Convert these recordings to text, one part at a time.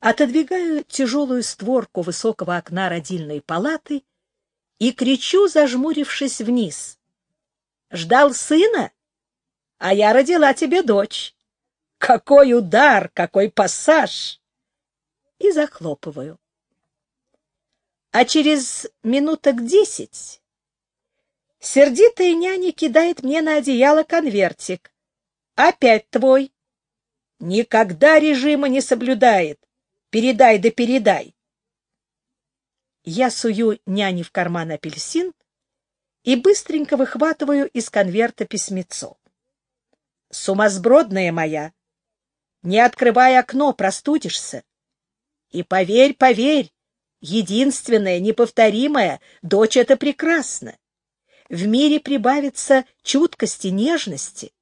Отодвигаю тяжелую створку высокого окна родильной палаты и кричу, зажмурившись вниз. «Ждал сына? А я родила тебе дочь. Какой удар, какой пассаж!» И захлопываю. А через минуток десять сердитая няня кидает мне на одеяло конвертик. «Опять твой!» «Никогда режима не соблюдает. Передай да передай!» Я сую няне в карман апельсин и быстренько выхватываю из конверта письмецо. «Сумасбродная моя! Не открывай окно, простудишься. И поверь, поверь, единственная, неповторимая, дочь — это прекрасно. В мире прибавится чуткости, нежности.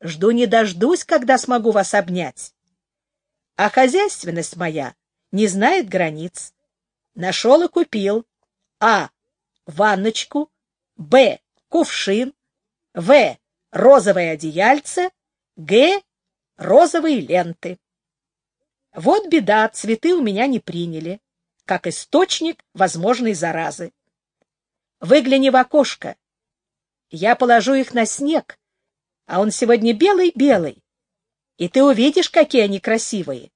Жду не дождусь, когда смогу вас обнять. А хозяйственность моя не знает границ. Нашел и купил. А. Ванночку. Б. Кувшин. В. Розовое одеяльце. Г. Розовые ленты. Вот беда, цветы у меня не приняли, как источник возможной заразы. Выгляни в окошко. Я положу их на снег, а он сегодня белый-белый, и ты увидишь, какие они красивые.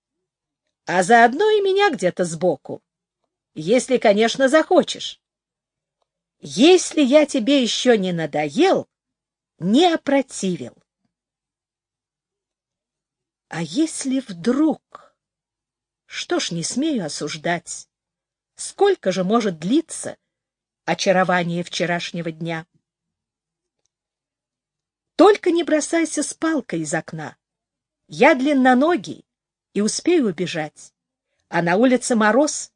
А заодно и меня где-то сбоку, если, конечно, захочешь. Если я тебе еще не надоел, не опротивил. А если вдруг... Что ж, не смею осуждать. Сколько же может длиться очарование вчерашнего дня? Только не бросайся с палкой из окна. Я длинноногий и успею убежать. А на улице мороз,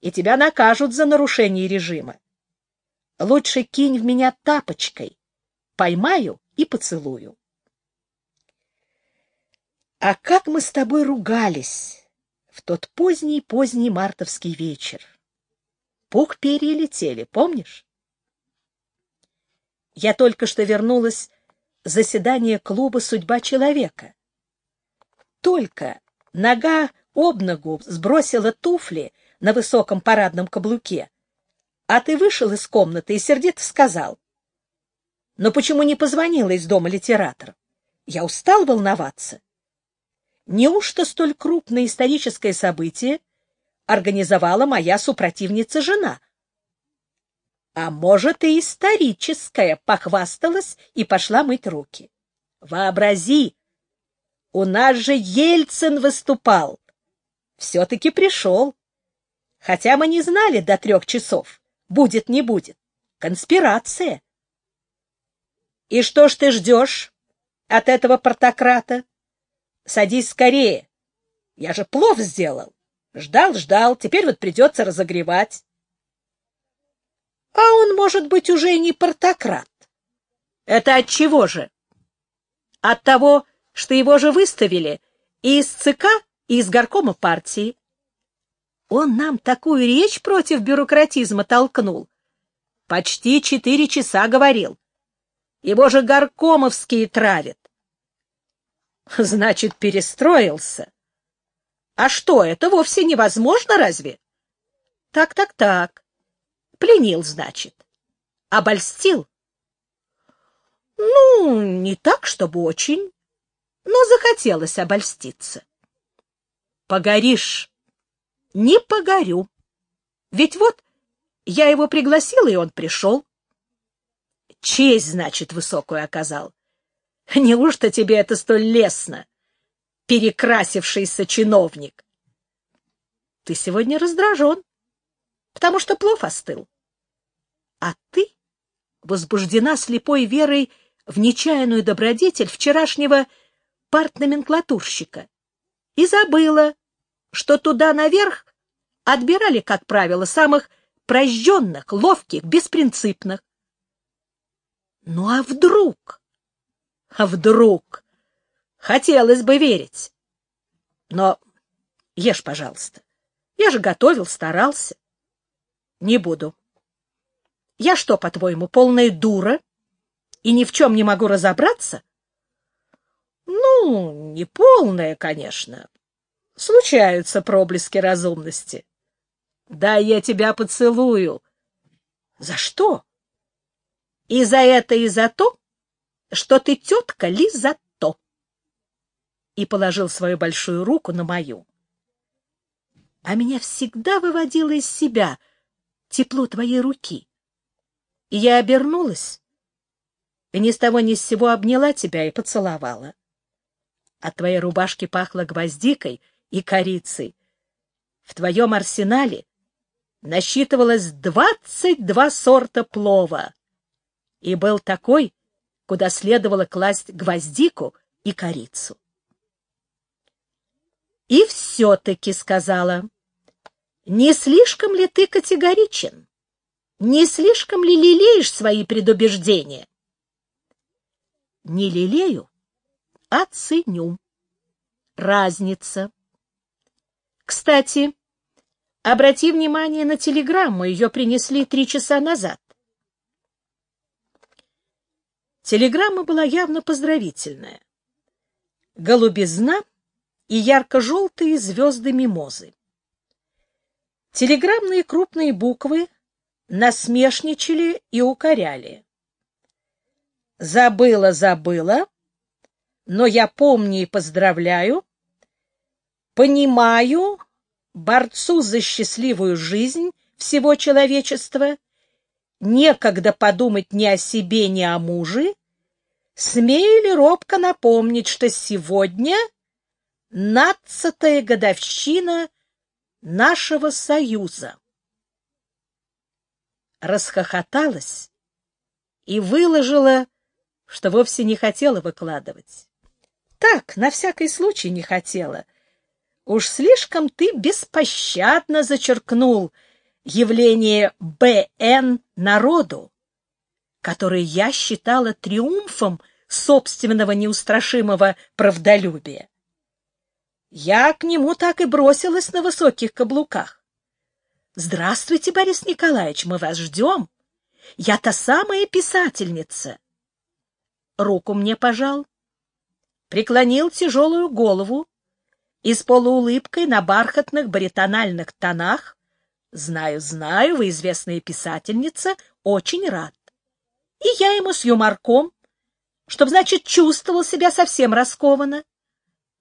и тебя накажут за нарушение режима. Лучше кинь в меня тапочкой. Поймаю и поцелую. А как мы с тобой ругались! в тот поздний-поздний мартовский вечер. Пух перья летели, помнишь? Я только что вернулась с заседания клуба «Судьба человека». Только нога об ногу сбросила туфли на высоком парадном каблуке, а ты вышел из комнаты и сердито сказал, «Но почему не позвонила из дома литератора? Я устал волноваться». Неужто столь крупное историческое событие организовала моя супротивница-жена? А может, и историческое похвасталась и пошла мыть руки. Вообрази, у нас же Ельцин выступал. Все-таки пришел. Хотя мы не знали до трех часов, будет, не будет. Конспирация. И что ж ты ждешь от этого портократа? Садись скорее. Я же плов сделал. Ждал, ждал, теперь вот придется разогревать. А он, может быть, уже не портократ. Это от чего же? От того, что его же выставили и из ЦК, и из горкома партии. Он нам такую речь против бюрократизма толкнул. Почти четыре часа говорил. Его же горкомовские травят. Значит, перестроился. А что, это вовсе невозможно, разве? Так, так, так. Пленил, значит. Обольстил? Ну, не так, чтобы очень, но захотелось обольститься. Погоришь. Не погорю. Ведь вот я его пригласила, и он пришел. Честь, значит, высокую оказал. Неужто тебе это столь лестно, перекрасившийся чиновник? Ты сегодня раздражен, потому что плов остыл. А ты возбуждена слепой верой в нечаянную добродетель вчерашнего партноменклатурщика и забыла, что туда наверх отбирали, как правило, самых прожженных, ловких, беспринципных. Ну а вдруг? А вдруг? Хотелось бы верить. Но ешь, пожалуйста. Я же готовил, старался. Не буду. Я что, по-твоему, полная дура? И ни в чем не могу разобраться? Ну, не полная, конечно. случаются проблески разумности. Да, я тебя поцелую. За что? И за это, и за то, что ты тетка ли за то. И положил свою большую руку на мою. А меня всегда выводило из себя тепло твоей руки. И я обернулась, и ни с того ни с сего обняла тебя и поцеловала. От твоей рубашки пахло гвоздикой и корицей. В твоем арсенале насчитывалось двадцать два сорта плова, и был такой, куда следовало класть гвоздику и корицу. И все-таки сказала, не слишком ли ты категоричен? Не слишком ли лелеешь свои предубеждения? Не лелею, а ценю. Разница. Кстати, обрати внимание на телеграмму, ее принесли три часа назад. Телеграмма была явно поздравительная. Голубизна и ярко-желтые звезды мимозы. Телеграммные крупные буквы насмешничали и укоряли. Забыла, забыла, но я помню и поздравляю, понимаю борцу за счастливую жизнь всего человечества, некогда подумать ни о себе, ни о муже, смею ли робко напомнить, что сегодня нацатая годовщина нашего союза. Расхохоталась и выложила, что вовсе не хотела выкладывать. Так, на всякий случай не хотела — Уж слишком ты беспощадно зачеркнул явление БН народу, которое я считала триумфом собственного неустрашимого правдолюбия. Я к нему так и бросилась на высоких каблуках. «Здравствуйте, Борис Николаевич, мы вас ждем. Я та самая писательница». Руку мне пожал, преклонил тяжелую голову, и с полуулыбкой на бархатных баритональных тонах «Знаю, знаю, вы известная писательница, очень рад». И я ему с юморком, чтоб, значит, чувствовал себя совсем раскованно.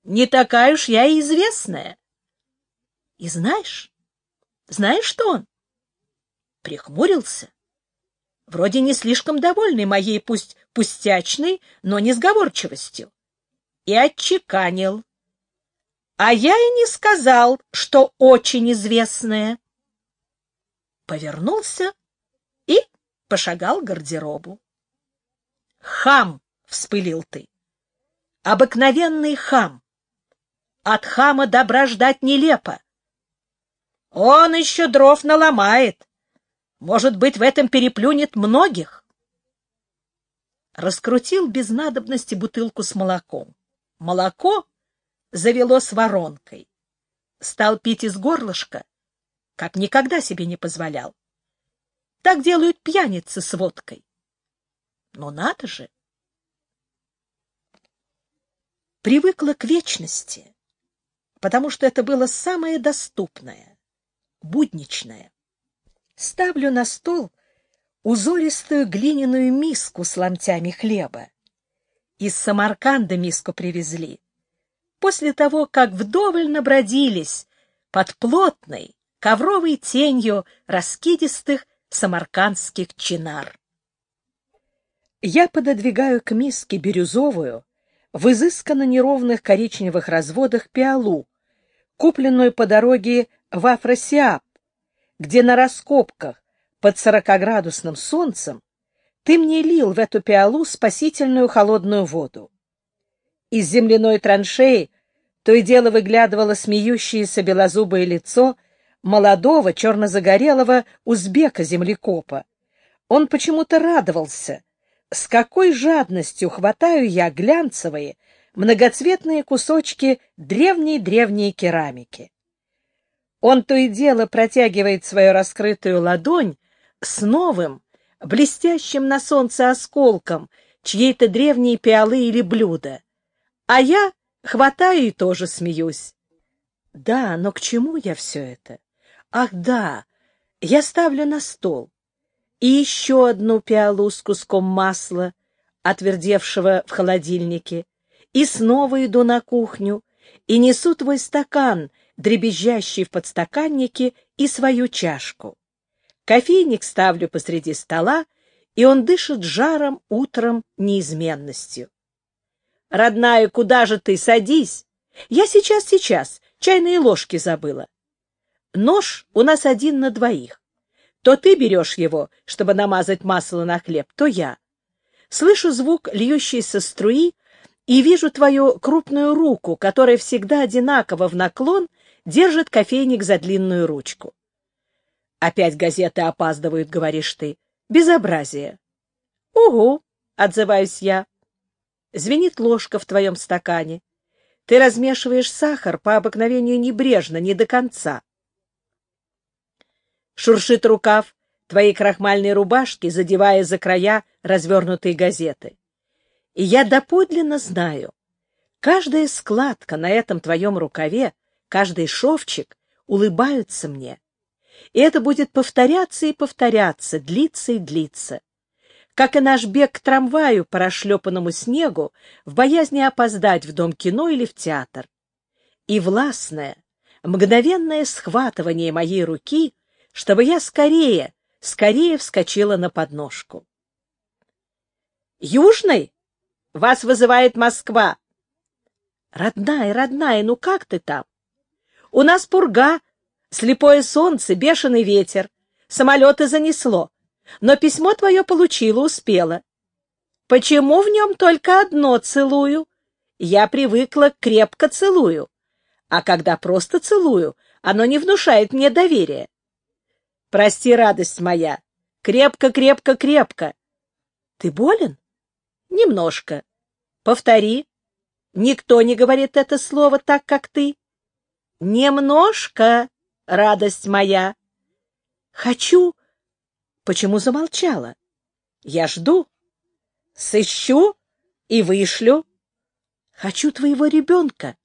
Не такая уж я и известная. И знаешь, знаешь, что он? Прихмурился. Вроде не слишком довольный моей пусть пустячной, но несговорчивостью. И отчеканил. А я и не сказал, что очень известная. Повернулся и пошагал к гардеробу. Хам, вспылил ты. Обыкновенный хам. От хама добра ждать нелепо. Он еще дров наломает. Может быть, в этом переплюнет многих. Раскрутил без надобности бутылку с молоком. Молоко завело с воронкой. Стал пить из горлышка, как никогда себе не позволял. Так делают пьяницы с водкой. Но надо же! Привыкла к вечности, потому что это было самое доступное, будничное. Ставлю на стол узористую глиняную миску с ломтями хлеба. Из Самарканда миску привезли после того, как вдоволь набродились под плотной ковровой тенью раскидистых самаркандских чинар. Я пододвигаю к миске бирюзовую, в изысканно неровных коричневых разводах пиалу, купленную по дороге в Афросиаб, где на раскопках под сорокоградусным солнцем ты мне лил в эту пиалу спасительную холодную воду. Из земляной траншеи то и дело выглядывало смеющееся белозубое лицо молодого черно-загорелого узбека-землекопа. Он почему-то радовался. С какой жадностью хватаю я глянцевые, многоцветные кусочки древней-древней керамики. Он то и дело протягивает свою раскрытую ладонь с новым, блестящим на солнце осколком чьей-то древней пиалы или блюда а я хватаю и тоже смеюсь. Да, но к чему я все это? Ах, да, я ставлю на стол. И еще одну пиалу с куском масла, отвердевшего в холодильнике, и снова иду на кухню, и несу твой стакан, дребезжащий в подстаканнике, и свою чашку. Кофейник ставлю посреди стола, и он дышит жаром утром неизменностью. «Родная, куда же ты? Садись!» «Я сейчас, сейчас, чайные ложки забыла». Нож у нас один на двоих. То ты берешь его, чтобы намазать масло на хлеб, то я. Слышу звук льющейся струи и вижу твою крупную руку, которая всегда одинаково в наклон держит кофейник за длинную ручку. Опять газеты опаздывают, говоришь ты. Безобразие. Угу, отзываюсь я. Звенит ложка в твоем стакане. Ты размешиваешь сахар по обыкновению небрежно, не до конца. Шуршит рукав твоей крахмальной рубашки, задевая за края развернутые газеты. И я доподлинно знаю, каждая складка на этом твоем рукаве, каждый шовчик улыбаются мне. И это будет повторяться и повторяться, длиться и длиться. Как и наш бег к трамваю по расшлепанному снегу в боязни опоздать в дом кино или в театр. И властное, мгновенное схватывание моей руки, чтобы я скорее, скорее вскочила на подножку. «Южный? Вас вызывает Москва!» «Родная, родная, ну как ты там? У нас пурга, Слепое солнце, бешеный ветер. Самолеты занесло. Но письмо твое получила, успела. Почему в нем только одно целую? Я привыкла крепко целую. А когда просто целую, оно не внушает мне доверия. Прости, радость моя. Крепко, крепко, крепко. Ты болен? Немножко. Повтори. Никто не говорит это слово так, как ты. Немножко радость моя. Хочу. Почему замолчала? Я жду. Сыщу и вышлю. Хочу твоего ребенка.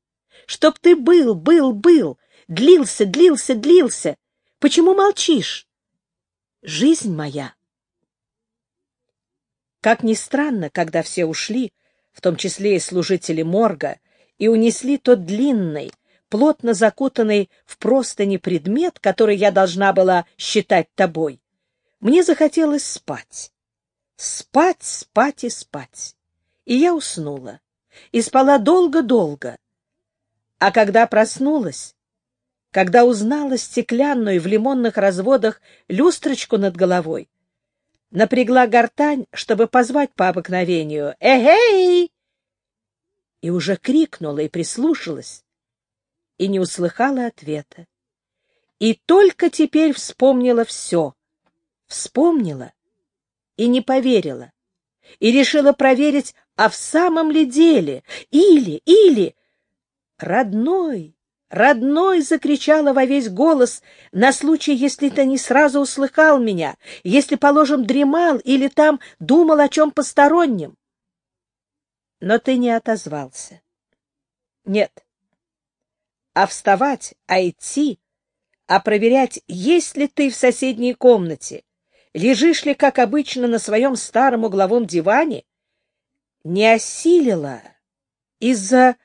Чтоб ты был, был, был, длился, длился, длился. Почему молчишь? Жизнь моя. Как ни странно, когда все ушли, в том числе и служители морга, и унесли тот длинный, плотно закутанный в простыни предмет, который я должна была считать тобой, мне захотелось спать. Спать, спать и спать. И я уснула. И спала долго-долго. А когда проснулась, когда узнала стеклянную в лимонных разводах люстрочку над головой, напрягла гортань, чтобы позвать по обыкновению «Эгей!» и уже крикнула и прислушалась и не услыхала ответа. И только теперь вспомнила все. Вспомнила и не поверила. И решила проверить, а в самом ли деле, или, или... «Родной, родной!» — закричала во весь голос, на случай, если ты не сразу услыхал меня, если, положим, дремал или там думал о чем постороннем. Но ты не отозвался. Нет, а вставать, а идти, а проверять, есть ли ты в соседней комнате, лежишь ли, как обычно, на своем старом угловом диване, не осилила из-за,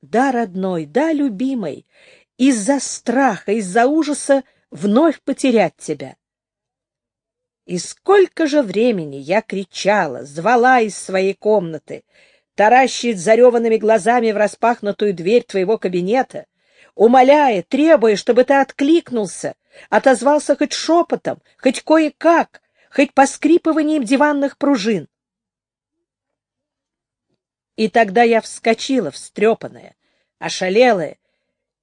да, родной, да, любимой, из-за страха, из-за ужаса вновь потерять тебя. И сколько же времени я кричала, звала из своей комнаты, таращит зареванными глазами в распахнутую дверь твоего кабинета, умоляя, требуя, чтобы ты откликнулся, отозвался хоть шепотом, хоть кое-как, хоть поскрипыванием диванных пружин. И тогда я вскочила, встрепанная, ошалелая,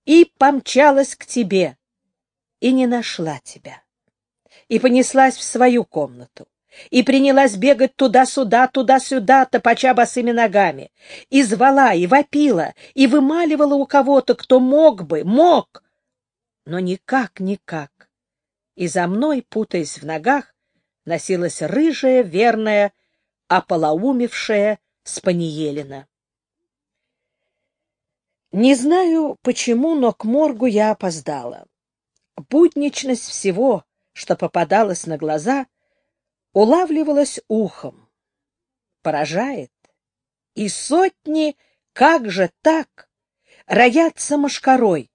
и помчалась к тебе, и не нашла тебя, и понеслась в свою комнату и принялась бегать туда-сюда, туда-сюда, топача босыми ногами, и звала, и вопила, и вымаливала у кого-то, кто мог бы, мог, но никак, никак. И за мной, путаясь в ногах, носилась рыжая, верная, ополоумевшая Спаниелина. Не знаю почему, но к моргу я опоздала. Будничность всего, что попадалось на глаза, улавливалась ухом. Поражает. И сотни, как же так, роятся мошкарой.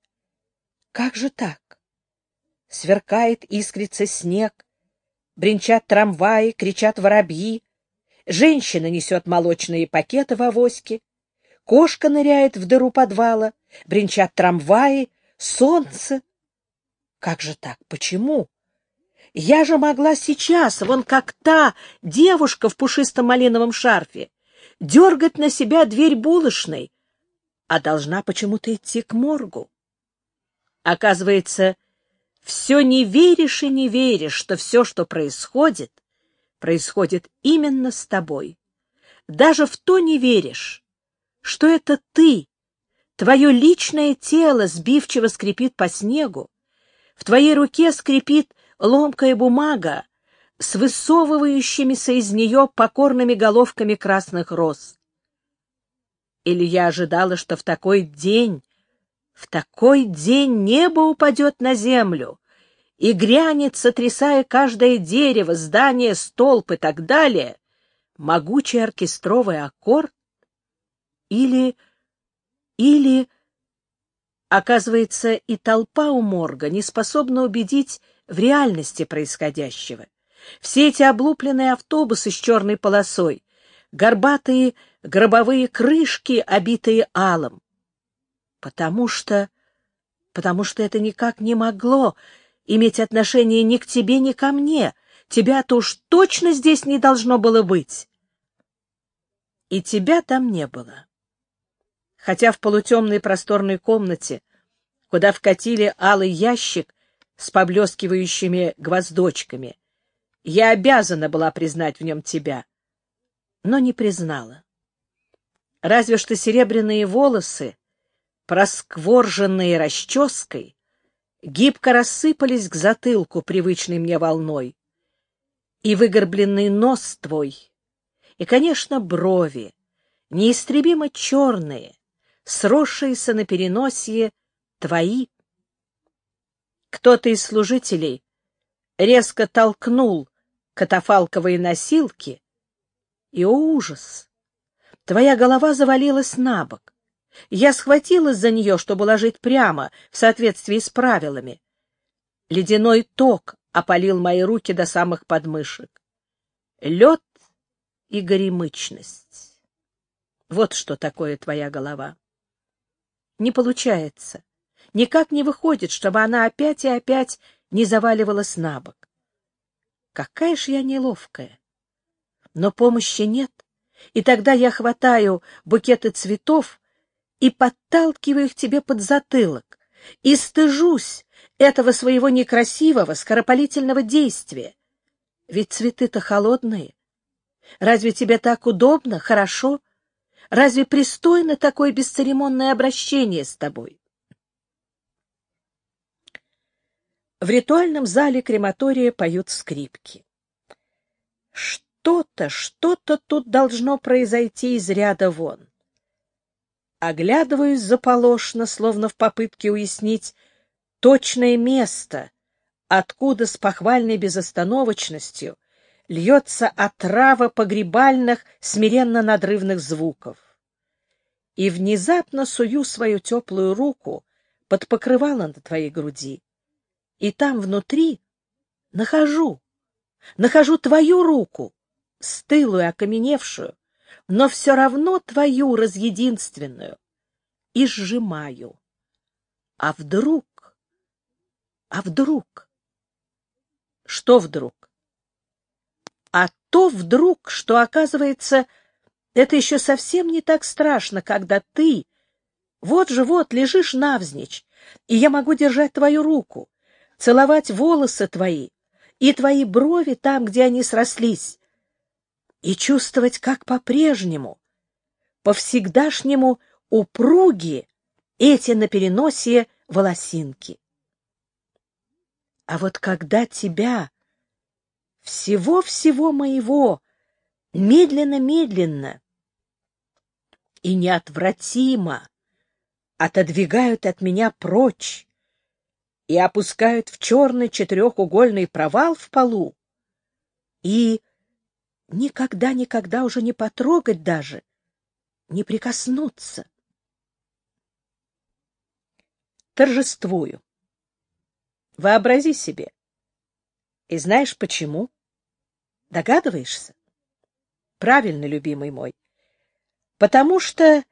Как же так? Сверкает, искрится снег, бренчат трамваи, кричат воробьи, женщина несет молочные пакеты в авоське, кошка ныряет в дыру подвала, бренчат трамваи, солнце. Как же так? Почему? Я же могла сейчас, вон как та девушка в пушистом малиновом шарфе, дергать на себя дверь булочной, а должна почему-то идти к моргу. Оказывается, все не веришь и не веришь, что все, что происходит, происходит именно с тобой. Даже в то не веришь, что это ты, твое личное тело сбивчиво скрипит по снегу, в твоей руке скрипит ломкая бумага с высовывающимися из нее покорными головками красных роз. Или я ожидала, что в такой день в такой день небо упадет на землю и грянет, сотрясая каждое дерево, здание, столб и так далее, могучий оркестровый аккорд? Или... или... Оказывается, и толпа у морга не способна убедить в реальности происходящего. Все эти облупленные автобусы с черной полосой, горбатые гробовые крышки, обитые алом, потому что... потому что это никак не могло иметь отношение ни к тебе, ни ко мне. Тебя-то уж точно здесь не должно было быть. И тебя там не было. Хотя в полутемной просторной комнате, куда вкатили алый ящик с поблескивающими гвоздочками, я обязана была признать в нем тебя, но не признала. Разве что серебряные волосы проскворженные расческой, гибко рассыпались к затылку привычной мне волной. И выгорбленный нос твой, и, конечно, брови, неистребимо черные, сросшиеся на переносие твои. Кто-то из служителей резко толкнул катафалковые носилки, и, о ужас! Твоя голова завалилась на бок. Я схватилась за нее, чтобы ложить прямо, в соответствии с правилами. Ледяной ток опалил мои руки до самых подмышек. Лед и горемычность. Вот что такое твоя голова. Не получается. Никак не выходит, чтобы она опять и опять не заваливалась на бок. Какая ж я неловкая. Но помощи нет, и тогда я хватаю букеты цветов и подталкиваю их тебе под затылок, и стыжусь этого своего некрасивого, скоропалительного действия. Ведь цветы-то холодные. Разве тебе так удобно, хорошо? Разве пристойно такое бесцеремонное обращение с тобой? В ритуальном зале крематория поют скрипки. Что-то, что-то тут должно произойти из ряда вон. Оглядываюсь заполошно, словно в попытке уяснить точное место, откуда с похвальной безостановочностью льется отрава погребальных, смиренно-надрывных звуков. И внезапно сую свою теплую руку под покрывало на твоей груди, и там внутри нахожу, нахожу твою руку, стылую, окаменевшую, но все равно твою разъединственную, и сжимаю. А вдруг? А вдруг? Что вдруг? А то вдруг, что, оказывается, это еще совсем не так страшно, когда ты, вот же вот, лежишь навзничь, и я могу держать твою руку, целовать волосы твои и твои брови там, где они срослись, и чувствовать, как по-прежнему, по-всегдашнему упруги эти на переносе волосинки. А вот когда тебя, всего-всего моего, медленно-медленно и неотвратимо отодвигают от меня прочь и опускают в черный четырехугольный провал в полу, и никогда-никогда уже не потрогать даже, не прикоснуться. Торжествую. Вообрази себе. И знаешь почему? Догадываешься? Правильно, любимый мой. Потому что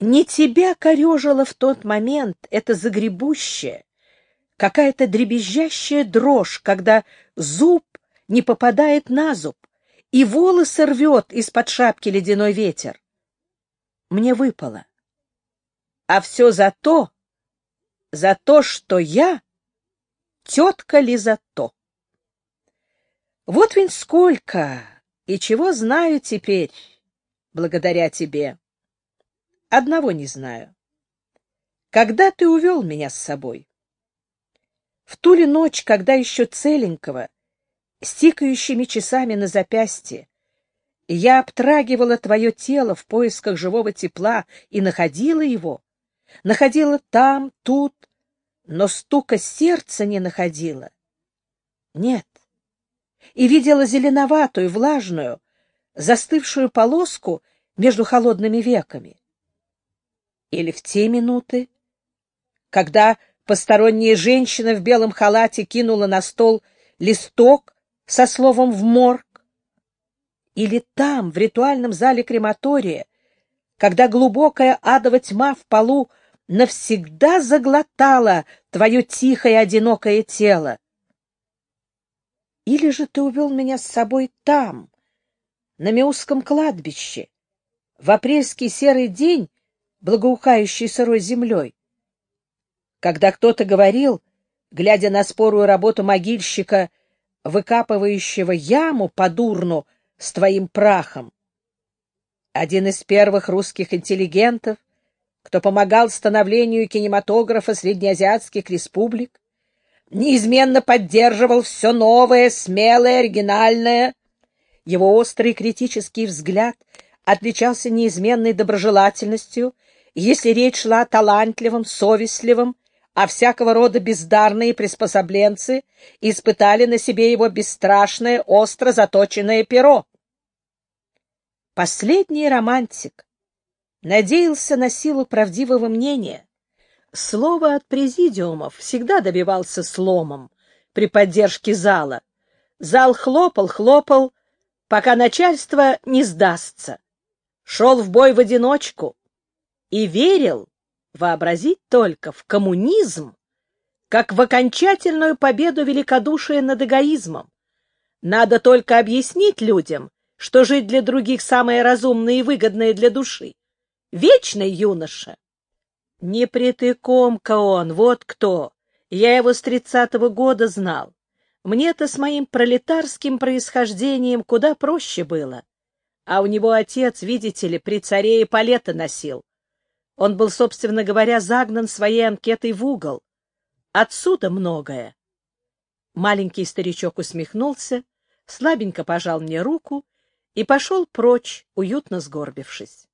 не тебя корежило в тот момент это загребущее, какая-то дребезжащая дрожь, когда зуб не попадает на зуб, и волосы рвет из-под шапки ледяной ветер. Мне выпало. А все за то, за то, что я тетка ли за то. Вот ведь сколько и чего знаю теперь, благодаря тебе. Одного не знаю. Когда ты увел меня с собой? В ту ли ночь, когда еще целенького, с тикающими часами на запястье, я обтрагивала твое тело в поисках живого тепла и находила его, находила там, тут, но стука сердца не находила. Нет. И видела зеленоватую, влажную, застывшую полоску между холодными веками. Или в те минуты, когда посторонняя женщина в белом халате кинула на стол листок со словом «в морг», или там, в ритуальном зале крематория, когда глубокая адова тьма в полу навсегда заглотала твое тихое одинокое тело. Или же ты увел меня с собой там, на Меусском кладбище, в апрельский серый день, благоухающий сырой землей. Когда кто-то говорил, глядя на спорую работу могильщика, выкапывающего яму под урну с твоим прахом, один из первых русских интеллигентов, кто помогал становлению кинематографа среднеазиатских республик, неизменно поддерживал все новое, смелое, оригинальное. Его острый критический взгляд отличался неизменной доброжелательностью, если речь шла о талантливом, совестливом, а всякого рода бездарные приспособленцы испытали на себе его бесстрашное, остро заточенное перо. Последний романтик, надеялся на силу правдивого мнения. Слово от президиумов всегда добивался сломом при поддержке зала. Зал хлопал, хлопал, пока начальство не сдастся. Шел в бой в одиночку и верил, вообразить только, в коммунизм, как в окончательную победу великодушия над эгоизмом. Надо только объяснить людям, что жить для других самое разумное и выгодное для души. Вечный юноша. Не притыком-ка он, вот кто. Я его с тридцатого года знал. Мне-то с моим пролетарским происхождением куда проще было. А у него отец, видите ли, при царе и палета носил. Он был, собственно говоря, загнан своей анкетой в угол. Отсюда многое. Маленький старичок усмехнулся, слабенько пожал мне руку и пошел прочь, уютно сгорбившись.